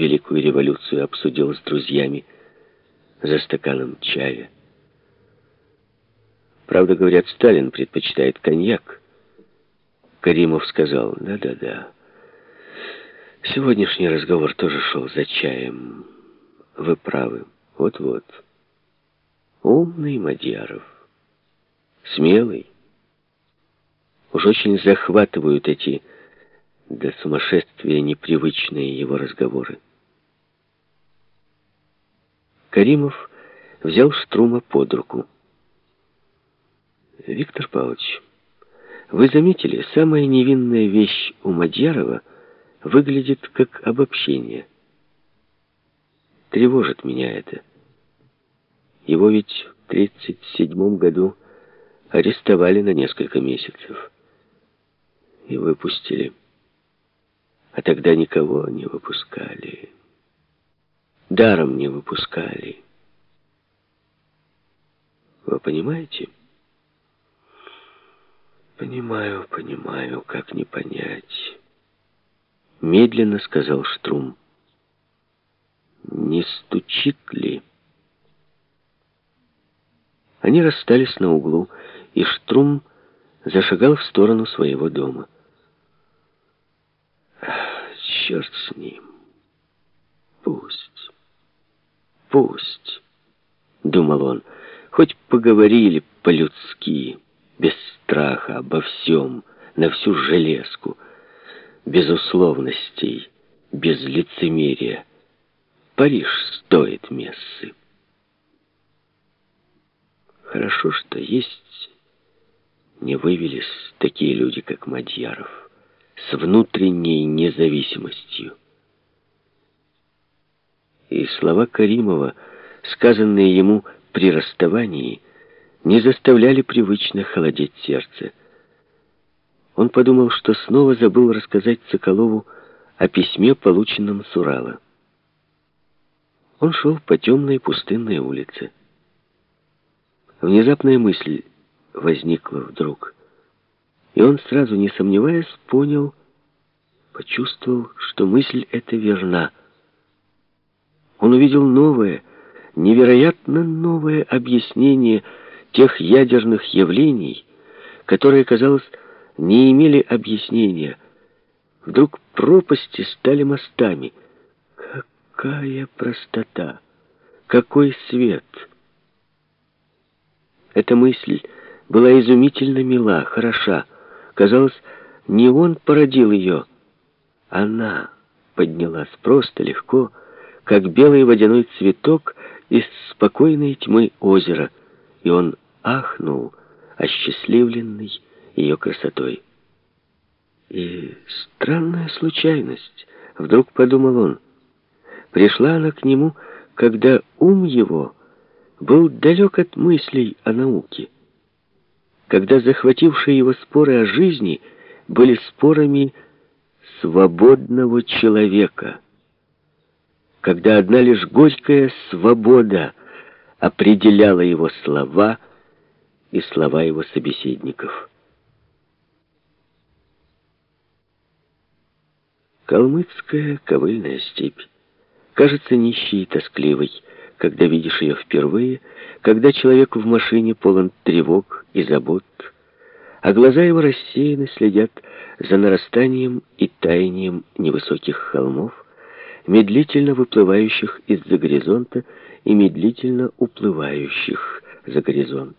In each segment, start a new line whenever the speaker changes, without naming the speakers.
Великую революцию обсудил с друзьями за стаканом чая. Правда, говорят, Сталин предпочитает коньяк. Каримов сказал, да-да-да. Сегодняшний разговор тоже шел за чаем. Вы правы. Вот-вот. Умный Мадьяров. Смелый. Уж очень захватывают эти до сумасшествия непривычные его разговоры. Каримов взял Штрума под руку. «Виктор Павлович, вы заметили, самая невинная вещь у Мадьярова выглядит как обобщение. Тревожит меня это. Его ведь в 1937 году арестовали на несколько месяцев и выпустили. А тогда никого не выпускали. Даром не выпускали. Вы понимаете? Понимаю, понимаю, как не понять. Медленно сказал Штрум. Не стучит ли? Они расстались на углу, и Штрум зашагал в сторону своего дома. Черт с ним. Пусть. Пусть. Думал он. Хоть поговорили по-людски, без страха, обо всем, на всю железку, без условностей, без лицемерия. Париж стоит мессы. Хорошо, что есть, не вывелись такие люди, как Мадьяров с внутренней независимостью. И слова Каримова, сказанные ему при расставании, не заставляли привычно холодеть сердце. Он подумал, что снова забыл рассказать Соколову о письме, полученном с Урала. Он шел по темной пустынной улице. Внезапная мысль возникла вдруг — и он, сразу не сомневаясь, понял, почувствовал, что мысль эта верна. Он увидел новое, невероятно новое объяснение тех ядерных явлений, которые, казалось, не имели объяснения. Вдруг пропасти стали мостами. Какая простота! Какой свет! Эта мысль была изумительно мила, хороша. Казалось, не он породил ее. Она поднялась просто легко, как белый водяной цветок из спокойной тьмы озера, и он ахнул, осчастливленный ее красотой. И странная случайность, вдруг подумал он. Пришла она к нему, когда ум его был далек от мыслей о науке когда захватившие его споры о жизни были спорами свободного человека, когда одна лишь горькая свобода определяла его слова и слова его собеседников. Калмыцкая ковыльная степь кажется нищей и тоскливой, когда видишь ее впервые, когда человек в машине полон тревог и забот, а глаза его рассеянно следят за нарастанием и таянием невысоких холмов, медлительно выплывающих из-за горизонта и медлительно уплывающих за горизонт.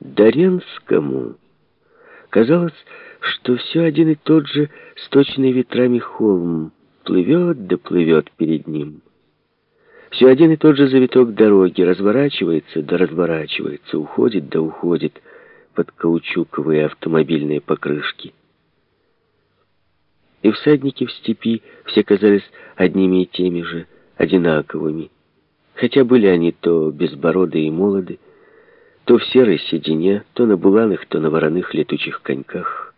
Даренскому казалось, что все один и тот же сточный ветрами холм плывет да плывет перед ним. Все один и тот же завиток дороги разворачивается да разворачивается, уходит да уходит под каучуковые автомобильные покрышки. И всадники в степи все казались одними и теми же, одинаковыми. Хотя были они то безбородые и молоды, то в серой седине, то на буланых, то на вороных летучих коньках.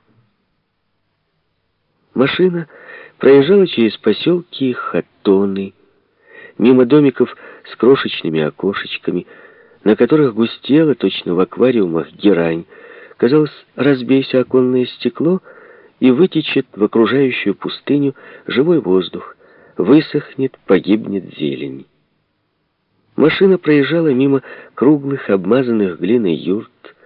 Машина проезжала через поселки Хатоны, мимо домиков с крошечными окошечками, на которых густела, точно в аквариумах, герань. Казалось, разбейся оконное стекло, и вытечет в окружающую пустыню живой воздух, высохнет, погибнет зелень. Машина проезжала мимо круглых, обмазанных глиной юрт,